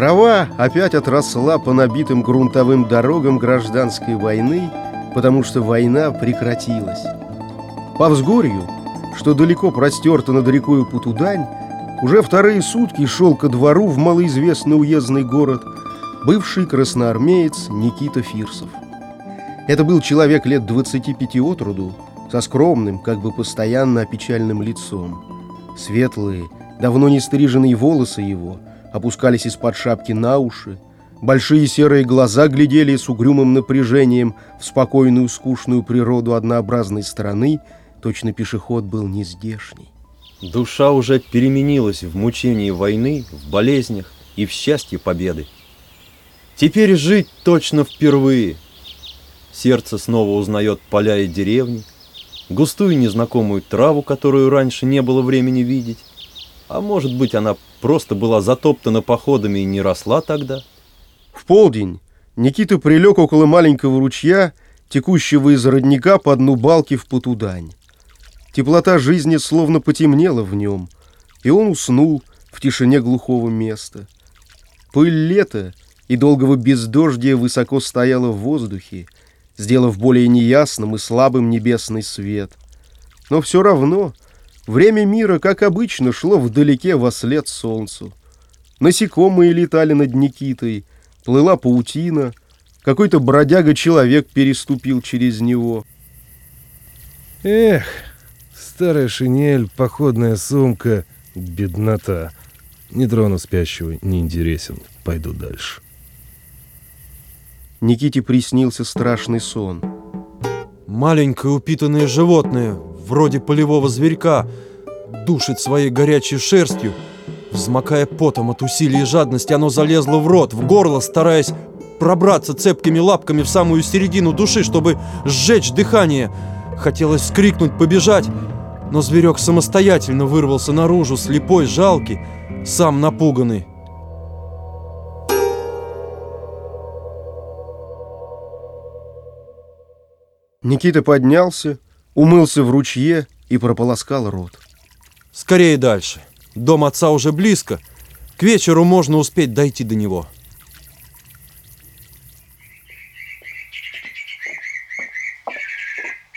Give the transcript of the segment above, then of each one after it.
Трава опять отросла по набитым грунтовым дорогам гражданской войны, потому что война прекратилась. По взгорью, что далеко простерто над рекою Путудань, уже вторые сутки шел ко двору в малоизвестный уездный город бывший красноармеец Никита Фирсов. Это был человек лет 25 от роду, со скромным, как бы постоянно опечальным лицом. Светлые, давно не стриженные волосы его опускались из-под шапки на уши, большие серые глаза глядели с угрюмым напряжением в спокойную скучную природу однообразной страны, точно пешеход был нездешний. Душа уже переменилась в мучении войны, в болезнях и в счастье победы. Теперь жить точно впервые. Сердце снова узнает поля и деревни, густую незнакомую траву, которую раньше не было времени видеть. А может быть, она просто была затоптана походами и не росла тогда? В полдень Никита прилег около маленького ручья, текущего из родника по дну балки в Потудань. Теплота жизни словно потемнела в нем, и он уснул в тишине глухого места. Пыль лета и долгого бездождия высоко стояла в воздухе, сделав более неясным и слабым небесный свет. Но все равно время мира, как обычно, шло вдалеке во след солнцу. Насекомые летали над Никитой, плыла паутина, какой-то бродяга-человек переступил через него. Эх, Старая шинель, походная сумка, беднота. Не трону спящего, не интересен. Пойду дальше. Никите приснился страшный сон. Маленькое упитанное животное, вроде полевого зверька, душит своей горячей шерстью. Взмокая потом от усилий и жадности, оно залезло в рот, в горло, стараясь пробраться цепкими лапками в самую середину души, чтобы сжечь дыхание. Хотелось скрикнуть, побежать, но зверек самостоятельно вырвался наружу, слепой, жалкий, сам напуганный. Никита поднялся, умылся в ручье и прополоскал рот. Скорее дальше. Дом отца уже близко. К вечеру можно успеть дойти до него.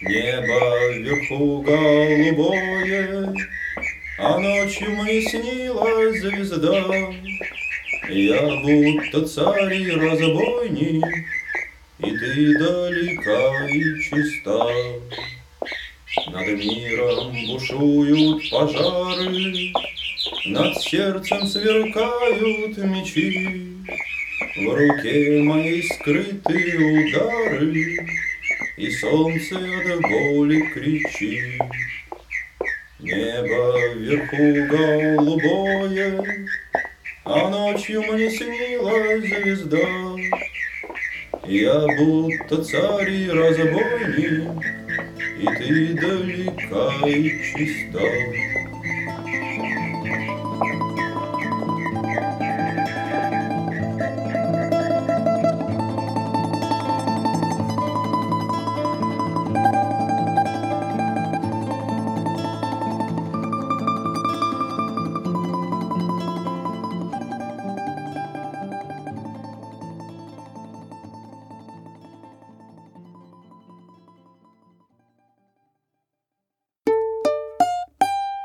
Небо вверху голубое, А ночью мне снилась звезда. Я будто царь и разбойник, И ты далека и чиста. Над миром бушуют пожары, Над сердцем сверкают мечи, В руке моей скрыты удары, и солнце от боли кричит. Небо вверху голубое, А ночью мне снилась звезда. Я будто царь и разбойник, И ты далека и чиста.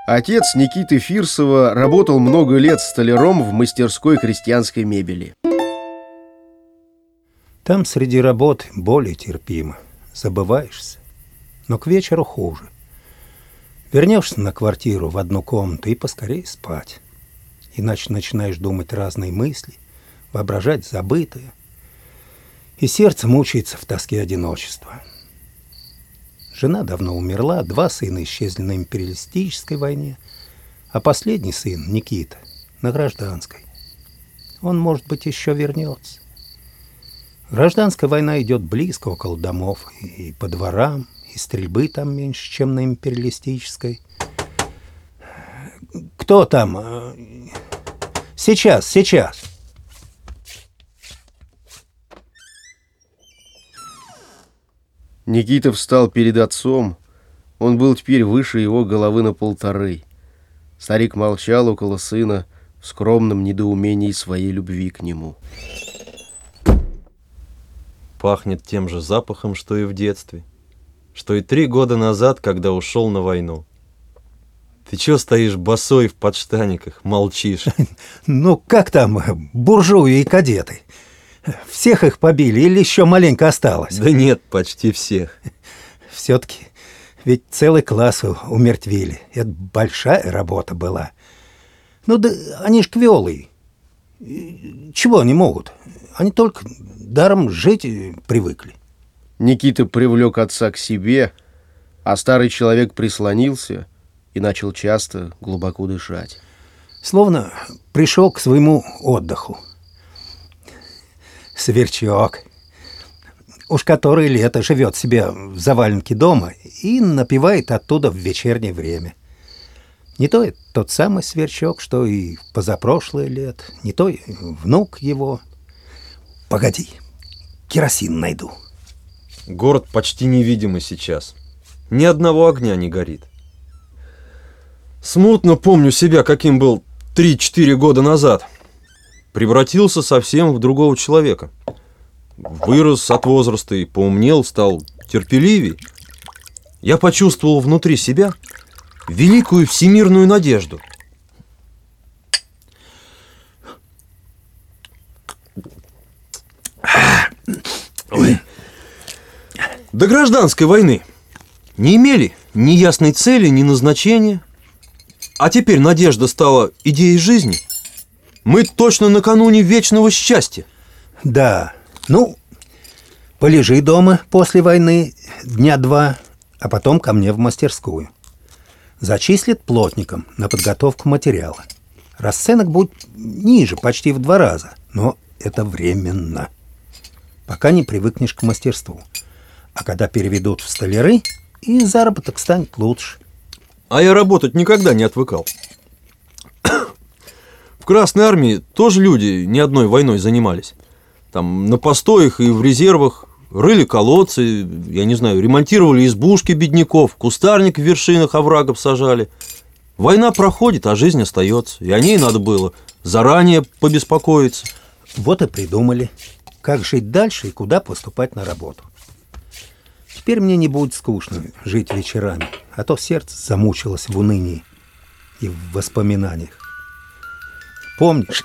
Отец Никиты Фирсова работал много лет столяром в мастерской крестьянской мебели. Там среди работ более терпимо. Забываешься. Но к вечеру хуже. Вернешься на квартиру в одну комнату и поскорее спать. Иначе начинаешь думать разные мысли, воображать забытое. И сердце мучается в тоске одиночества. Жена давно умерла, два сына исчезли на империалистической войне, а последний сын, Никита, на гражданской. Он, может быть, еще вернется. Гражданская война идет близко около домов и по дворам, и стрельбы там меньше, чем на империалистической. Кто там? Сейчас, сейчас. Никита встал перед отцом. Он был теперь выше его головы на полторы. Старик молчал около сына, в скромном недоумении своей любви к нему. Пахнет тем же запахом, что и в детстве, что и три года назад, когда ушел на войну. Ты чё стоишь босой в подштаниках, молчишь? Ну, как там, буржуи и кадеты? Всех их побили или еще маленько осталось? Да нет, почти всех. Все-таки ведь целый класс умертвили. Это большая работа была. Ну да они ж квелые. Чего они могут? Они только даром жить привыкли. Никита привлек отца к себе, а старый человек прислонился и начал часто глубоко дышать. Словно пришел к своему отдыху. Сверчок. Уж который лето живет себе в заваленке дома и напевает оттуда в вечернее время. Не то тот самый сверчок, что и позапрошлое лет, не то внук его. Погоди, керосин найду. Город почти невидимый сейчас. Ни одного огня не горит. Смутно помню себя, каким был 3-4 года назад. Превратился совсем в другого человека. Вырос от возраста и поумнел, стал терпеливей. Я почувствовал внутри себя великую всемирную надежду. Ой. До гражданской войны не имели ни ясной цели, ни назначения. А теперь надежда стала идеей жизни. Мы точно накануне вечного счастья. Да, ну, полежи дома после войны дня два, а потом ко мне в мастерскую. Зачислят плотником на подготовку материала. Расценок будет ниже, почти в два раза, но это временно. Пока не привыкнешь к мастерству. А когда переведут в столяры, и заработок станет лучше. А я работать никогда не отвыкал. В Красной Армии тоже люди не одной войной занимались. Там на постоях и в резервах рыли колодцы, я не знаю, ремонтировали избушки бедняков, кустарник в вершинах оврагов сажали. Война проходит, а жизнь остается. И о ней надо было заранее побеспокоиться. Вот и придумали, как жить дальше и куда поступать на работу. Теперь мне не будет скучно жить вечерами, а то сердце замучилось в унынии и в воспоминаниях. Помнишь?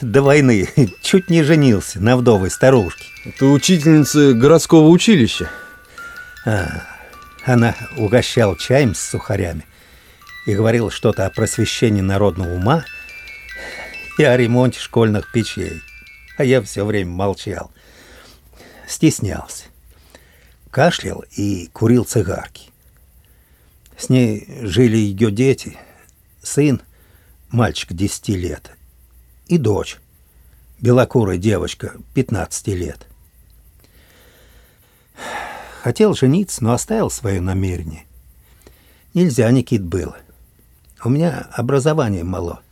До войны чуть не женился на вдовой старушке. Это учительница городского училища. А, она угощала чаем с сухарями и говорила что-то о просвещении народного ума и о ремонте школьных печей. А я все время молчал. Стеснялся. Кашлял и курил цигарки. С ней жили ее дети. Сын, мальчик 10 лет, и дочь, белокурая девочка, 15 лет. Хотел жениться, но оставил свое намерение. Нельзя, Никит, было. У меня образование мало.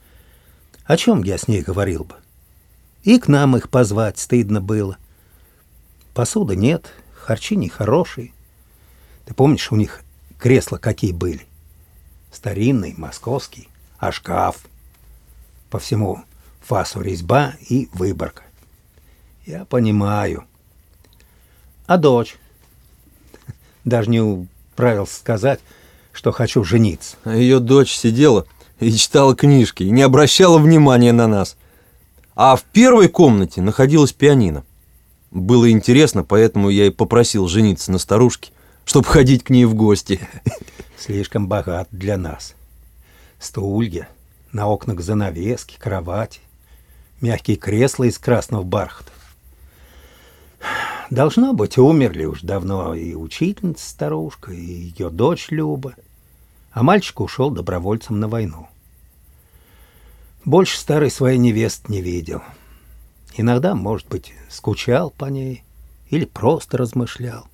О чем я с ней говорил бы? И к нам их позвать стыдно было. Посуды нет, харчи нехорошие. Ты помнишь, у них кресла какие были? Старинный, московский, а шкаф. По всему фасу резьба и выборка. Я понимаю. А дочь? Даже не управился сказать, что хочу жениться. А ее дочь сидела и читала книжки, и не обращала внимания на нас. А в первой комнате находилась пианино. Было интересно, поэтому я и попросил жениться на старушке, чтобы ходить к ней в гости. Слишком богат для нас. Стулья, на окнах занавески, кровати, мягкие кресла из красного бархата. Должно быть, умерли уж давно и учительница старушка, и ее дочь Люба, а мальчик ушел добровольцем на войну. Больше старой своей невесты не видел. Иногда, может быть, скучал по ней или просто размышлял.